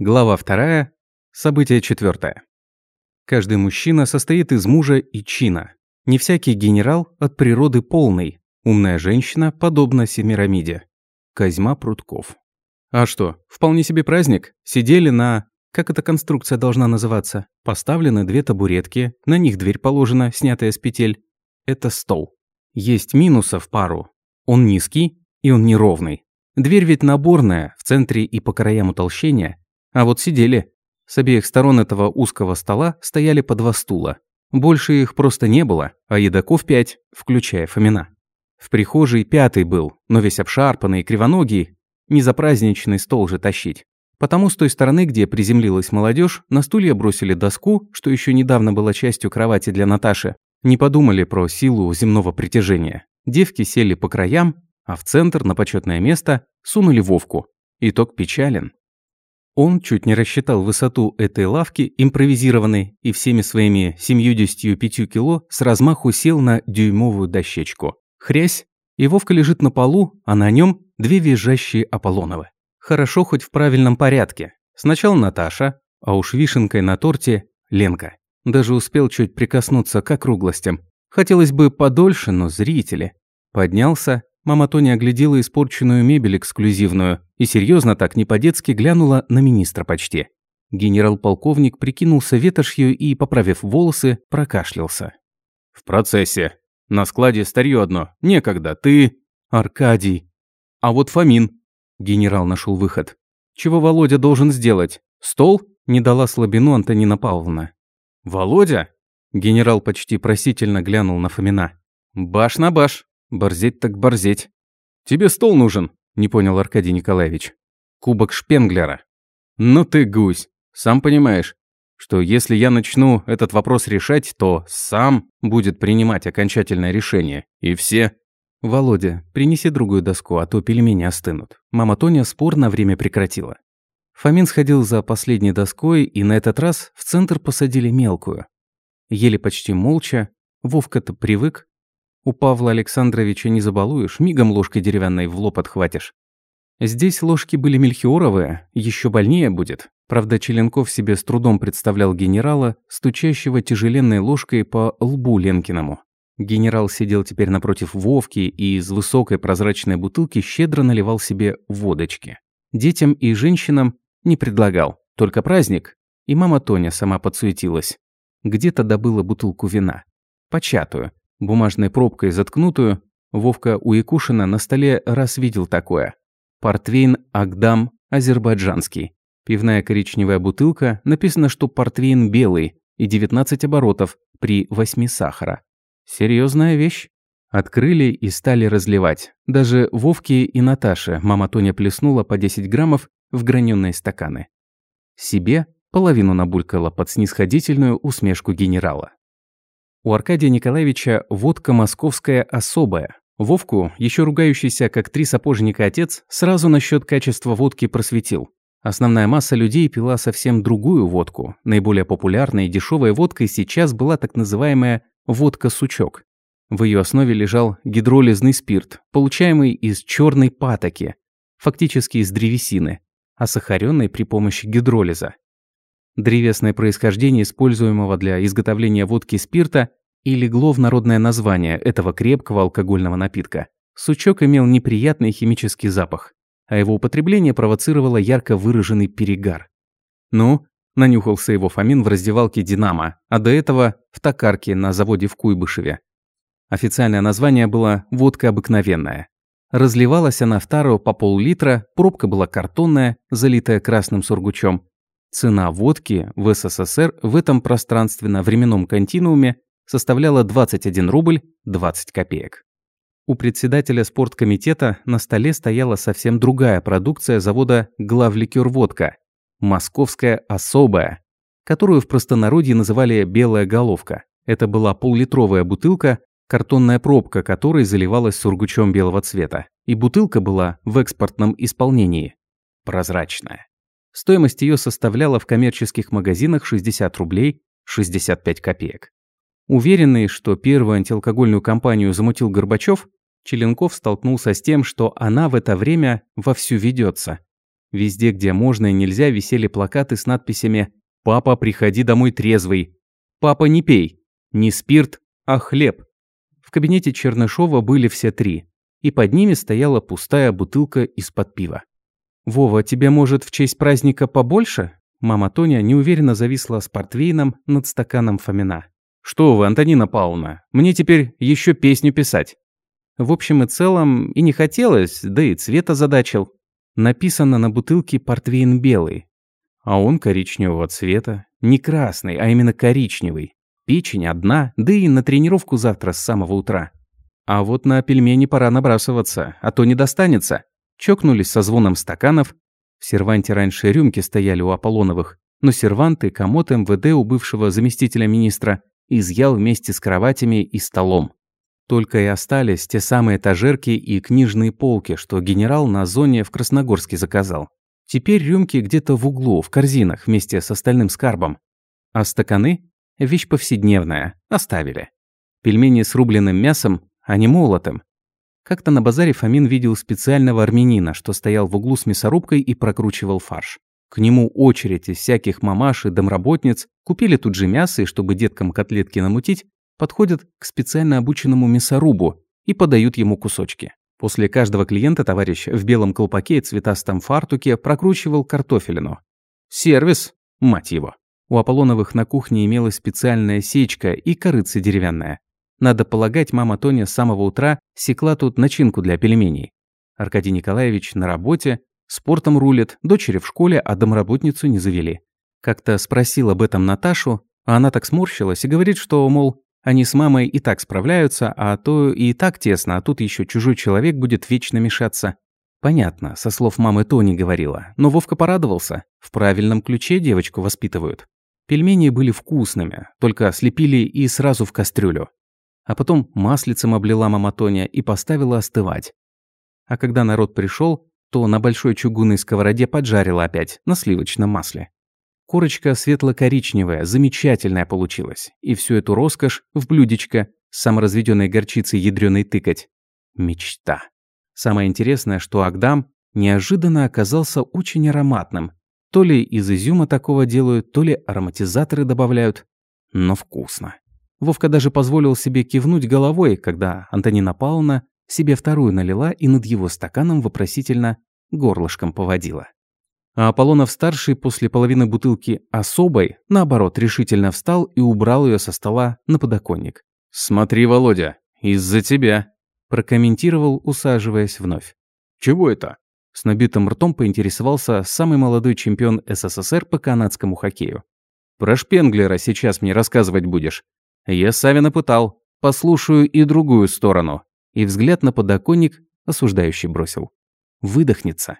Глава вторая. Событие четвертое. Каждый мужчина состоит из мужа и чина. Не всякий генерал от природы полный. Умная женщина подобна Семирамиде. Козьма Прутков. А что, вполне себе праздник. Сидели на... Как эта конструкция должна называться? Поставлены две табуретки, на них дверь положена, снятая с петель. Это стол. Есть минусов пару. Он низкий и он неровный. Дверь ведь наборная, в центре и по краям утолщения. А вот сидели. С обеих сторон этого узкого стола стояли по два стула. Больше их просто не было, а едоков пять, включая Фомина. В прихожей пятый был, но весь обшарпанный, кривоногий. Не за праздничный стол же тащить. Потому с той стороны, где приземлилась молодежь, на стулья бросили доску, что еще недавно была частью кровати для Наташи. Не подумали про силу земного притяжения. Девки сели по краям, а в центр, на почетное место, сунули Вовку. Итог печален. Он чуть не рассчитал высоту этой лавки, импровизированной, и всеми своими 75 кило с размаху сел на дюймовую дощечку. Хрясь, и Вовка лежит на полу, а на нем две визжащие Аполлоновы. Хорошо хоть в правильном порядке. Сначала Наташа, а уж вишенкой на торте – Ленка. Даже успел чуть прикоснуться к округлостям. Хотелось бы подольше, но зрители. Поднялся, Мама Тоня оглядела испорченную мебель эксклюзивную и серьезно так не по-детски глянула на министра почти. Генерал-полковник прикинулся ветошью и, поправив волосы, прокашлялся. «В процессе. На складе старье одно. Некогда. Ты...» «Аркадий. А вот Фомин». Генерал нашел выход. «Чего Володя должен сделать? Стол?» Не дала слабину Антонина Павловна. «Володя?» Генерал почти просительно глянул на Фомина. «Баш на баш. Борзеть так борзеть. Тебе стол нужен, не понял Аркадий Николаевич. Кубок Шпенглера. Ну ты гусь, сам понимаешь, что если я начну этот вопрос решать, то сам будет принимать окончательное решение. И все... «Володя, принеси другую доску, а то пельмени остынут». Мама Тоня спор на время прекратила. Фомин сходил за последней доской, и на этот раз в центр посадили мелкую. Ели почти молча, Вовка-то привык, у Павла Александровича не забалуешь, мигом ложкой деревянной в лоб отхватишь. Здесь ложки были мельхиоровые, еще больнее будет. Правда, Челенков себе с трудом представлял генерала, стучащего тяжеленной ложкой по лбу Ленкиному. Генерал сидел теперь напротив Вовки и из высокой прозрачной бутылки щедро наливал себе водочки. Детям и женщинам не предлагал, только праздник. И мама Тоня сама подсуетилась. Где-то добыла бутылку вина. Початую, бумажной пробкой заткнутую, Вовка у Якушина на столе раз видел такое. Портвейн Агдам азербайджанский. Пивная коричневая бутылка, написано, что портвейн белый и 19 оборотов при 8 сахара. Серьезная вещь. Открыли и стали разливать. Даже Вовке и Наташе мама Тоня плеснула по 10 граммов в граненые стаканы. Себе половину набулькала под снисходительную усмешку генерала. У Аркадия Николаевича водка московская особая. Вовку, еще ругающийся как три сапожника отец, сразу насчет качества водки просветил. Основная масса людей пила совсем другую водку. Наиболее популярной и дешевой водкой сейчас была так называемая водка-сучок. В ее основе лежал гидролизный спирт, получаемый из черной патоки, фактически из древесины, осахаренной при помощи гидролиза. Древесное происхождение используемого для изготовления водки спирта и легло в народное название этого крепкого алкогольного напитка. Сучок имел неприятный химический запах, а его употребление провоцировало ярко выраженный перегар. Ну, нанюхался его Фомин в раздевалке «Динамо», а до этого в токарке на заводе в Куйбышеве. Официальное название было «водка обыкновенная». Разливалась она в тару по пол-литра, пробка была картонная, залитая красным сургучом, Цена водки в СССР в этом пространственно-временном континууме составляла 21 рубль 20 копеек. У председателя спорткомитета на столе стояла совсем другая продукция завода «Главликер-водка» – «Московская особая», которую в простонародье называли «белая головка». Это была поллитровая бутылка, картонная пробка которой заливалась сургучом белого цвета. И бутылка была в экспортном исполнении – прозрачная. Стоимость ее составляла в коммерческих магазинах 60 рублей 65 копеек. Уверенный, что первую антиалкогольную кампанию замутил Горбачев, Челенков столкнулся с тем, что она в это время вовсю ведется. Везде, где можно и нельзя, висели плакаты с надписями «Папа, приходи домой трезвый», «Папа, не пей», «Не спирт, а хлеб». В кабинете Чернышова были все три, и под ними стояла пустая бутылка из-под пива. «Вова, тебе, может, в честь праздника побольше?» Мама Тоня неуверенно зависла с портвейном над стаканом Фомина. «Что вы, Антонина Павловна, мне теперь еще песню писать». В общем и целом и не хотелось, да и цвет озадачил. Написано на бутылке «Портвейн белый», а он коричневого цвета. Не красный, а именно коричневый. Печень одна, да и на тренировку завтра с самого утра. А вот на пельмени пора набрасываться, а то не достанется. Чокнулись со звоном стаканов. В серванте раньше рюмки стояли у Аполлоновых, но серванты комод МВД у бывшего заместителя министра изъял вместе с кроватями и столом. Только и остались те самые этажерки и книжные полки, что генерал на зоне в Красногорске заказал. Теперь рюмки где-то в углу, в корзинах, вместе с остальным скарбом. А стаканы – вещь повседневная, оставили. Пельмени с рубленным мясом, а не молотым. Как-то на базаре Фомин видел специального армянина, что стоял в углу с мясорубкой и прокручивал фарш. К нему очередь из всяких мамаш и домработниц, купили тут же мясо, и чтобы деткам котлетки намутить, подходят к специально обученному мясорубу и подают ему кусочки. После каждого клиента товарищ в белом колпаке и цветастом фартуке прокручивал картофелину. Сервис, мать его. У Аполлоновых на кухне имелась специальная сечка и корыца деревянная. Надо полагать, мама Тоня с самого утра секла тут начинку для пельменей. Аркадий Николаевич на работе, спортом рулит, дочери в школе, а домработницу не завели. Как-то спросил об этом Наташу, а она так сморщилась и говорит, что, мол, они с мамой и так справляются, а то и так тесно, а тут еще чужой человек будет вечно мешаться. Понятно, со слов мамы Тони говорила, но Вовка порадовался. В правильном ключе девочку воспитывают. Пельмени были вкусными, только слепили и сразу в кастрюлю. А потом маслицем облила мама Тоня и поставила остывать. А когда народ пришел, то на большой чугунной сковороде поджарила опять, на сливочном масле. Корочка светло-коричневая, замечательная получилась. И всю эту роскошь в блюдечко с саморазведенной горчицей ядреной тыкать. Мечта. Самое интересное, что Агдам неожиданно оказался очень ароматным. То ли из изюма такого делают, то ли ароматизаторы добавляют. Но вкусно. Вовка даже позволил себе кивнуть головой, когда Антонина Павловна себе вторую налила и над его стаканом вопросительно горлышком поводила. А Аполлонов-старший после половины бутылки особой, наоборот, решительно встал и убрал ее со стола на подоконник. «Смотри, Володя, из-за тебя», – прокомментировал, усаживаясь вновь. «Чего это?» С набитым ртом поинтересовался самый молодой чемпион СССР по канадскому хоккею. «Про Шпенглера сейчас мне рассказывать будешь. Я Савина пытал. Послушаю и другую сторону». И взгляд на подоконник осуждающий бросил. «Выдохнется».